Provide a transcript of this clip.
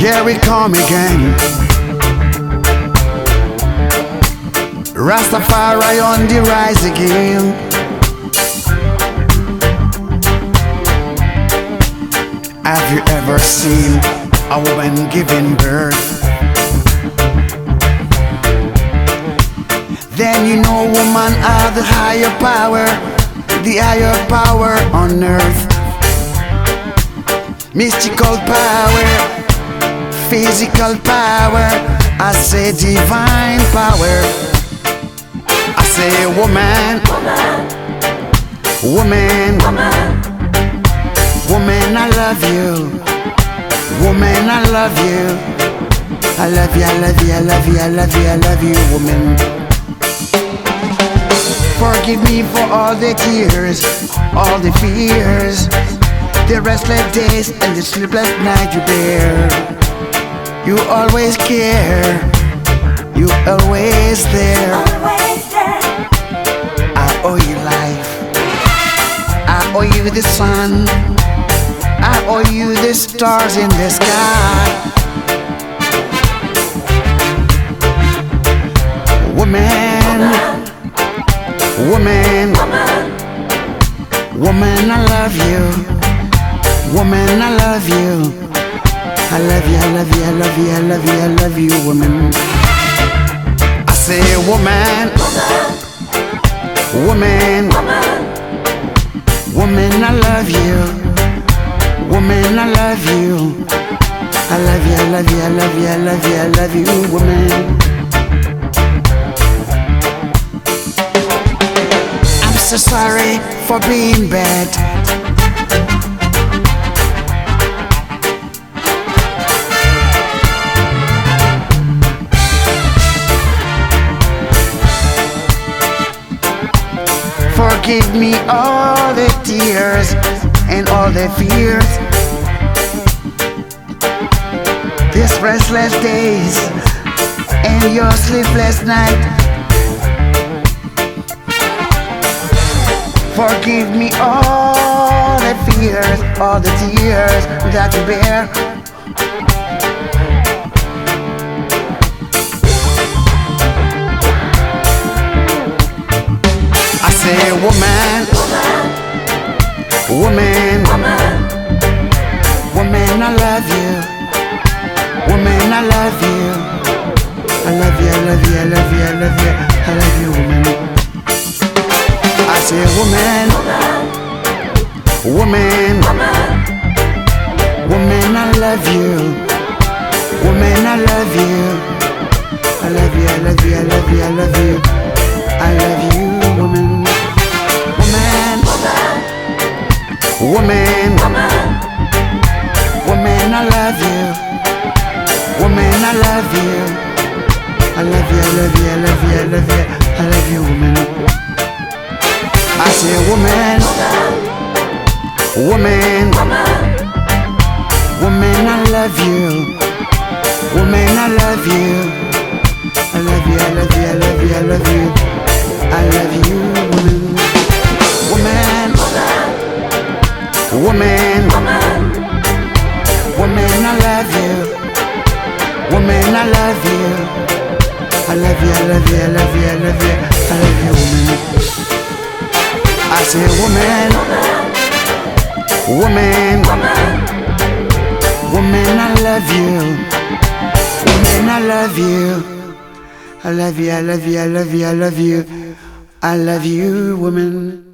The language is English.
Here we come again. Rastafari on the rise again. Have you ever seen a woman giving birth? Then you know woman are the higher power, the higher power on earth. Mystical power, physical power, I say divine power. I say woman, woman, woman, I love you. Woman, I love you. I love you, I love you, I love you, I love you, I love you, woman. Forgive me for all the tears, all the fears, the restless days and the sleepless night you bear. You always care, you always there. I owe you life, I owe you the sun, I owe you the stars in the sky. Woman, woman, woman, I love you. Woman, I love you. I love you, I love you, I love you, I love you, I love you, woman. I say, woman, woman, woman, I love you. Woman, I love you. I love you, I love you, I love you, I love you, I love you, woman. I'm so sorry for being bad. Forgive me all the tears and all the fears. These restless days and your sleepless night. Forgive me all the fears, all the tears that you bear. Say, woman, woman, woman, I love you. Woman, I love you. I love you, I love you, I love you, I love you, I love you, woman. I say, woman, woman, woman, I love you. Woman, I love you. I love you, I love you, I love you, I love you. Love you. I love you, I love you, I love you, I love you, I love you, woman. I say, woman, woman, woman, I love you. Woman, I love you. I love you, I love you, I love you, I love you. I love you, woman. Woman, woman, woman, I love you. Love you. I love you, I love you, I love you, I love you, I love you, woman. I say, woman, woman, woman, I love you. Woman, I love you. I love you, I love you, I love you, I love you. I love you, woman.